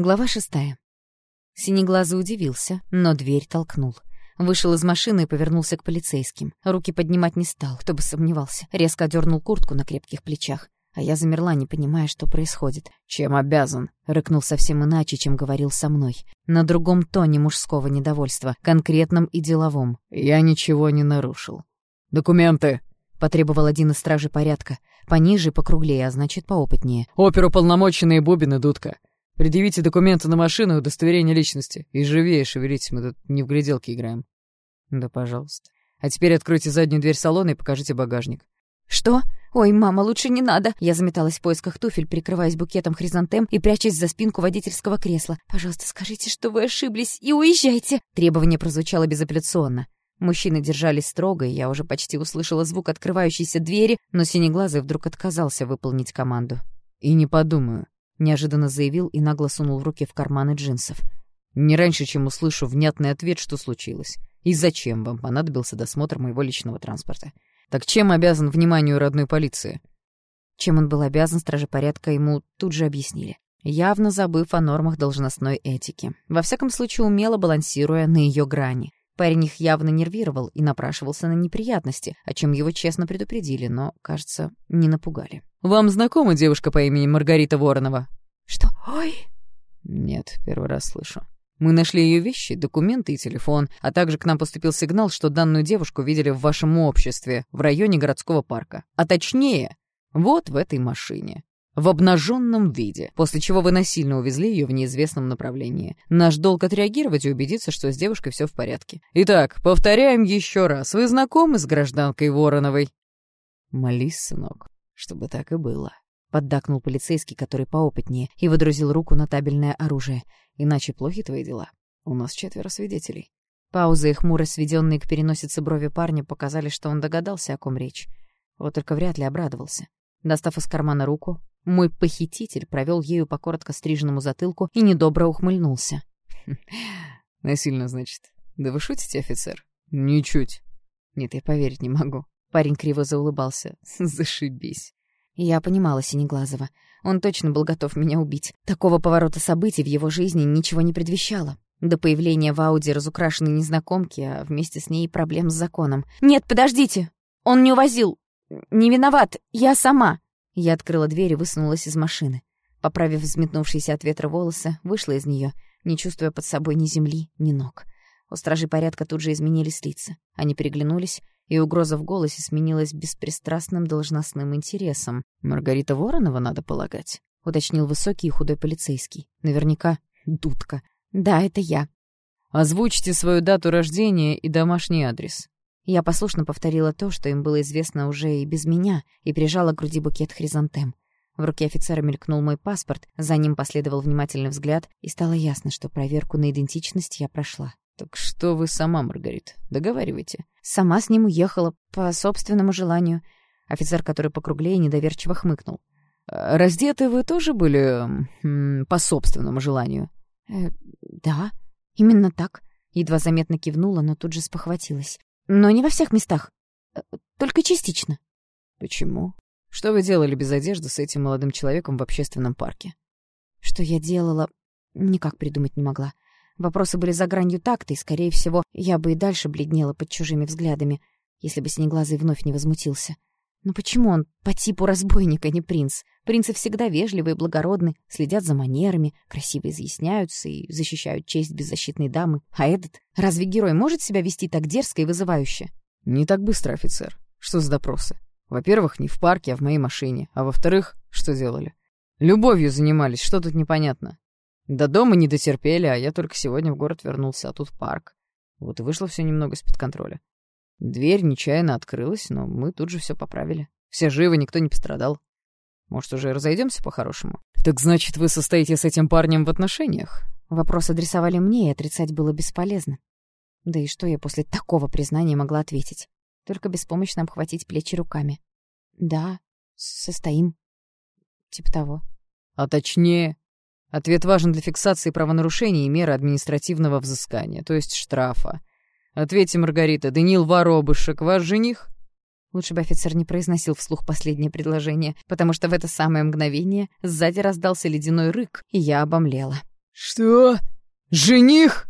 Глава шестая. Синеглазый удивился, но дверь толкнул. Вышел из машины и повернулся к полицейским. Руки поднимать не стал, кто бы сомневался. Резко одернул куртку на крепких плечах. А я замерла, не понимая, что происходит. «Чем обязан?» — рыкнул совсем иначе, чем говорил со мной. На другом тоне мужского недовольства, конкретном и деловом. «Я ничего не нарушил». «Документы!» — потребовал один из стражей порядка. Пониже, покруглее, а значит, поопытнее. «Оперуполномоченные Бубин и Дудка. Предъявите документы на машину и удостоверение личности. И живее шевелитесь, мы тут не в гляделки играем». «Да, пожалуйста. А теперь откройте заднюю дверь салона и покажите багажник». «Что? Ой, мама, лучше не надо!» Я заметалась в поисках туфель, прикрываясь букетом хризантем и прячась за спинку водительского кресла. «Пожалуйста, скажите, что вы ошиблись, и уезжайте!» Требование прозвучало безапелляционно. Мужчины держались строго, и я уже почти услышала звук открывающейся двери, но Синеглазый вдруг отказался выполнить команду. «И не подумаю», — неожиданно заявил и нагло сунул в руки в карманы джинсов. «Не раньше, чем услышу внятный ответ, что случилось. И зачем вам понадобился досмотр моего личного транспорта? Так чем обязан вниманию родной полиции?» Чем он был обязан, стражи порядка ему тут же объяснили. Явно забыв о нормах должностной этики. Во всяком случае, умело балансируя на ее грани. Парень их явно нервировал и напрашивался на неприятности, о чем его честно предупредили, но, кажется, не напугали. «Вам знакома девушка по имени Маргарита Воронова?» «Что? Ой!» «Нет, первый раз слышу. Мы нашли ее вещи, документы и телефон, а также к нам поступил сигнал, что данную девушку видели в вашем обществе в районе городского парка. А точнее, вот в этой машине в обнаженном виде, после чего вы насильно увезли ее в неизвестном направлении. Наш долг отреагировать и убедиться, что с девушкой все в порядке. Итак, повторяем еще раз. Вы знакомы с гражданкой Вороновой? Молись, сынок, чтобы так и было. Поддакнул полицейский, который поопытнее, и выдрузил руку на табельное оружие. Иначе плохи твои дела. У нас четверо свидетелей. Паузы и хмуро сведенные к переносице брови парня показали, что он догадался, о ком речь. Вот только вряд ли обрадовался. Достав из кармана руку, мой похититель провел ею по коротко стриженному затылку и недобро ухмыльнулся. «Насильно, значит. Да вы шутите, офицер?» «Ничуть». «Нет, я поверить не могу». Парень криво заулыбался. «Зашибись». Я понимала Синеглазова. Он точно был готов меня убить. Такого поворота событий в его жизни ничего не предвещало. До появления в Ауди разукрашенной незнакомки, а вместе с ней проблем с законом. «Нет, подождите! Он не увозил! Не виноват! Я сама!» Я открыла дверь и высунулась из машины. Поправив взметнувшиеся от ветра волосы, вышла из нее, не чувствуя под собой ни земли, ни ног. У стражей порядка тут же изменились лица. Они переглянулись, и угроза в голосе сменилась беспристрастным должностным интересом. «Маргарита Воронова, надо полагать», — уточнил высокий и худой полицейский. Наверняка дудка. «Да, это я». «Озвучьте свою дату рождения и домашний адрес». Я послушно повторила то, что им было известно уже и без меня, и прижала к груди букет хризантем. В руке офицера мелькнул мой паспорт, за ним последовал внимательный взгляд, и стало ясно, что проверку на идентичность я прошла. «Так что вы сама, Маргарит? Договаривайте». «Сама с ним уехала, по собственному желанию». Офицер, который покруглее, недоверчиво хмыкнул. «А «Раздеты вы тоже были м, по собственному желанию?» э, «Да, именно так». Едва заметно кивнула, но тут же спохватилась. Но не во всех местах. Э, только частично. Почему? Что вы делали без одежды с этим молодым человеком в общественном парке? Что я делала, никак придумать не могла. Вопросы были за гранью такта, и, скорее всего, я бы и дальше бледнела под чужими взглядами, если бы Синеглазый вновь не возмутился. Но почему он по типу разбойника, а не принц? Принцы всегда вежливы и благородны, следят за манерами, красиво изъясняются и защищают честь беззащитной дамы. А этот? Разве герой может себя вести так дерзко и вызывающе? Не так быстро, офицер. Что за допросы? Во-первых, не в парке, а в моей машине. А во-вторых, что делали? Любовью занимались, что тут непонятно? До дома не дотерпели, а я только сегодня в город вернулся, а тут парк. Вот и вышло все немного из-под контроля. Дверь нечаянно открылась, но мы тут же все поправили. Все живы, никто не пострадал. Может, уже разойдемся по-хорошему? Так значит, вы состоите с этим парнем в отношениях? Вопрос адресовали мне, и отрицать было бесполезно. Да и что я после такого признания могла ответить? Только беспомощно обхватить плечи руками. Да, состоим. Типа того. А точнее, ответ важен для фиксации правонарушений и меры административного взыскания, то есть штрафа. Ответьте, Маргарита, Даниил Воробышек, ваш жених?» Лучше бы офицер не произносил вслух последнее предложение, потому что в это самое мгновение сзади раздался ледяной рык, и я обомлела. «Что? Жених?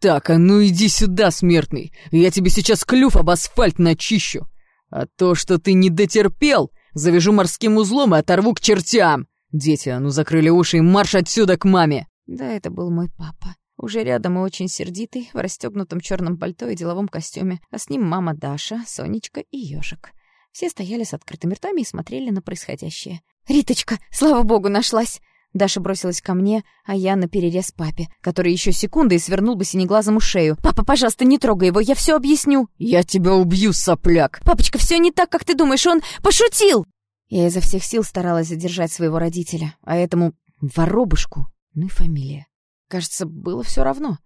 Так, а ну иди сюда, смертный, я тебе сейчас клюв об асфальт начищу. А то, что ты не дотерпел, завяжу морским узлом и оторву к чертям. Дети, а ну закрыли уши и марш отсюда к маме!» Да, это был мой папа. Уже рядом и очень сердитый, в расстегнутом черном пальто и деловом костюме, а с ним мама Даша, Сонечка и Ёжик. Все стояли с открытыми ртами и смотрели на происходящее. «Риточка, слава богу, нашлась!» Даша бросилась ко мне, а я на перерез папе, который еще секунды и свернул бы синеглазому шею. «Папа, пожалуйста, не трогай его, я все объясню!» «Я тебя убью, сопляк!» «Папочка, все не так, как ты думаешь, он пошутил!» Я изо всех сил старалась задержать своего родителя, а этому воробушку, ну и фамилия. Кажется, было все равно.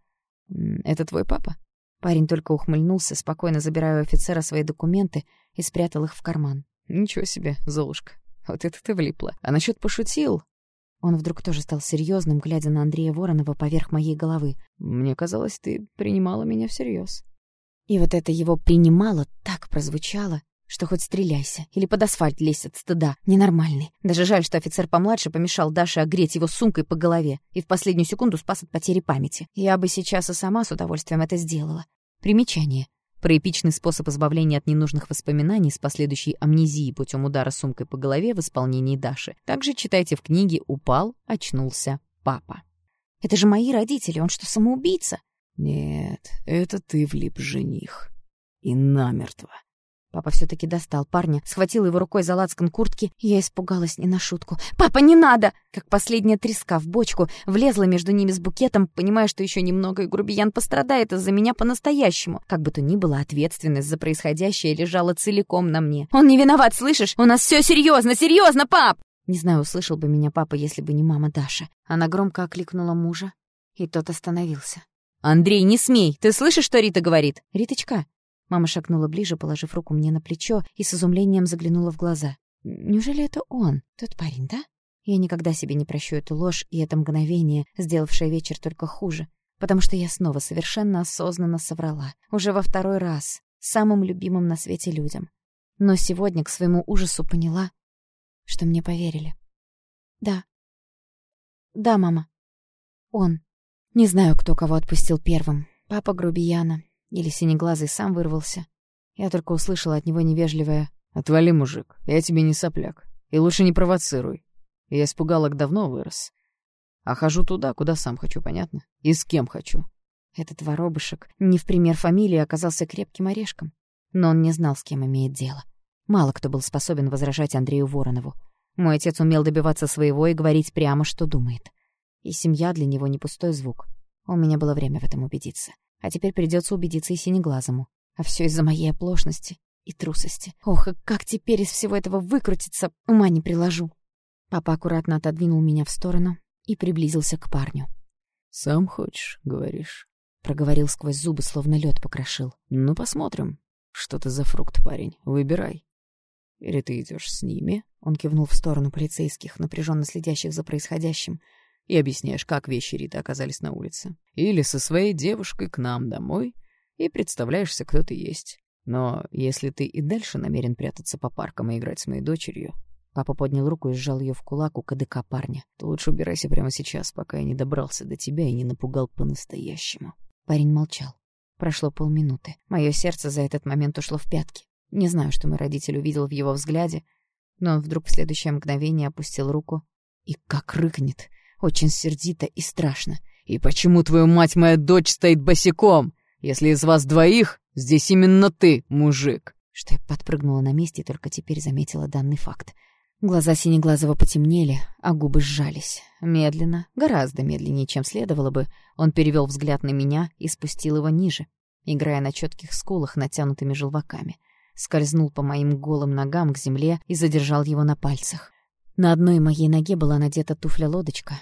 «Это твой папа?» Парень только ухмыльнулся, спокойно забирая у офицера свои документы и спрятал их в карман. «Ничего себе, Золушка, вот это ты влипла. А насчет пошутил?» Он вдруг тоже стал серьезным, глядя на Андрея Воронова поверх моей головы. «Мне казалось, ты принимала меня всерьез. И вот это его «принимало» так прозвучало, что хоть стреляйся, или под асфальт лезь от стыда. Ненормальный. Даже жаль, что офицер помладше помешал Даше огреть его сумкой по голове и в последнюю секунду спас от потери памяти. Я бы сейчас и сама с удовольствием это сделала. Примечание. Про эпичный способ избавления от ненужных воспоминаний с последующей амнезией путем удара сумкой по голове в исполнении Даши. Также читайте в книге «Упал, очнулся папа». «Это же мои родители, он что, самоубийца?» «Нет, это ты влип, жених. И намертво». Папа все-таки достал парня, схватил его рукой за лацкан куртки, и я испугалась не на шутку. «Папа, не надо!» Как последняя треска в бочку, влезла между ними с букетом, понимая, что еще немного, и грубиян пострадает из-за меня по-настоящему. Как бы то ни было, ответственность за происходящее лежала целиком на мне. «Он не виноват, слышишь? У нас все серьезно, серьезно, пап!» Не знаю, услышал бы меня папа, если бы не мама Даша. Она громко окликнула мужа, и тот остановился. «Андрей, не смей! Ты слышишь, что Рита говорит?» «Риточка, Мама шагнула ближе, положив руку мне на плечо, и с изумлением заглянула в глаза. «Неужели это он, тот парень, да?» Я никогда себе не прощу эту ложь и это мгновение, сделавшее вечер только хуже, потому что я снова совершенно осознанно соврала, уже во второй раз, самым любимым на свете людям. Но сегодня к своему ужасу поняла, что мне поверили. «Да. Да, мама. Он. Не знаю, кто кого отпустил первым. Папа грубияна или синеглазый сам вырвался. Я только услышала от него невежливое «Отвали, мужик, я тебе не сопляк. И лучше не провоцируй. Я испугалок давно вырос. А хожу туда, куда сам хочу, понятно? И с кем хочу». Этот воробышек, не в пример фамилии, оказался крепким орешком. Но он не знал, с кем имеет дело. Мало кто был способен возражать Андрею Воронову. Мой отец умел добиваться своего и говорить прямо, что думает. И семья для него не пустой звук. У меня было время в этом убедиться. А теперь придется убедиться и синеглазому. А все из-за моей оплошности и трусости. Ох, и как теперь из всего этого выкрутиться, ума не приложу. Папа аккуратно отодвинул меня в сторону и приблизился к парню. «Сам хочешь, говоришь?» Проговорил сквозь зубы, словно лед покрошил. «Ну, посмотрим. Что ты за фрукт, парень? Выбирай. Или ты идешь с ними?» Он кивнул в сторону полицейских, напряженно следящих за происходящим и объясняешь, как вещи Риты оказались на улице. Или со своей девушкой к нам домой и представляешься, кто ты есть. Но если ты и дальше намерен прятаться по паркам и играть с моей дочерью... Папа поднял руку и сжал ее в кулак у КДК парня. То лучше убирайся прямо сейчас, пока я не добрался до тебя и не напугал по-настоящему. Парень молчал. Прошло полминуты. Мое сердце за этот момент ушло в пятки. Не знаю, что мой родитель увидел в его взгляде, но он вдруг в следующее мгновение опустил руку и как рыкнет — очень сердито и страшно. «И почему, твою мать, моя дочь стоит босиком? Если из вас двоих, здесь именно ты, мужик!» Что я подпрыгнула на месте и только теперь заметила данный факт. Глаза Синеглазого потемнели, а губы сжались. Медленно, гораздо медленнее, чем следовало бы, он перевел взгляд на меня и спустил его ниже, играя на четких скулах, натянутыми желваками. Скользнул по моим голым ногам к земле и задержал его на пальцах. На одной моей ноге была надета туфля-лодочка,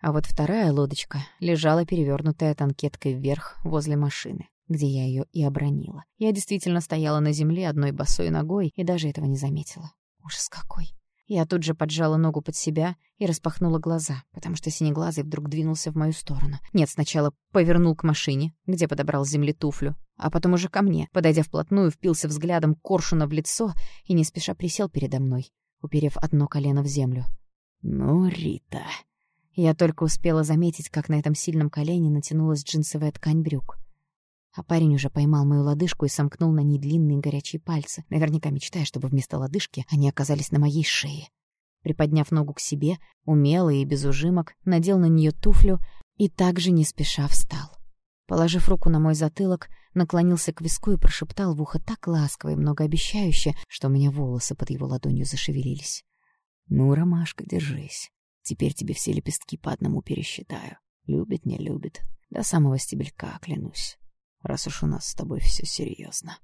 а вот вторая лодочка лежала перевернутая танкеткой вверх возле машины, где я ее и обронила. Я действительно стояла на земле одной босой ногой и даже этого не заметила. Ужас какой! Я тут же поджала ногу под себя и распахнула глаза, потому что синеглазый вдруг двинулся в мою сторону. Нет, сначала повернул к машине, где подобрал с земли туфлю, а потом уже ко мне, подойдя вплотную, впился взглядом коршуна в лицо и не спеша присел передо мной, уперев одно колено в землю. «Ну, Рита, Я только успела заметить, как на этом сильном колене натянулась джинсовая ткань брюк. А парень уже поймал мою лодыжку и сомкнул на ней длинные горячие пальцы, наверняка мечтая, чтобы вместо лодыжки они оказались на моей шее. Приподняв ногу к себе, умело и без ужимок, надел на нее туфлю и также не спеша встал. Положив руку на мой затылок, наклонился к виску и прошептал в ухо так ласково и многообещающе, что у меня волосы под его ладонью зашевелились. «Ну, Ромашка, держись. Теперь тебе все лепестки по одному пересчитаю. Любит, не любит. До самого стебелька, клянусь раз уж у нас с тобой все серьезно.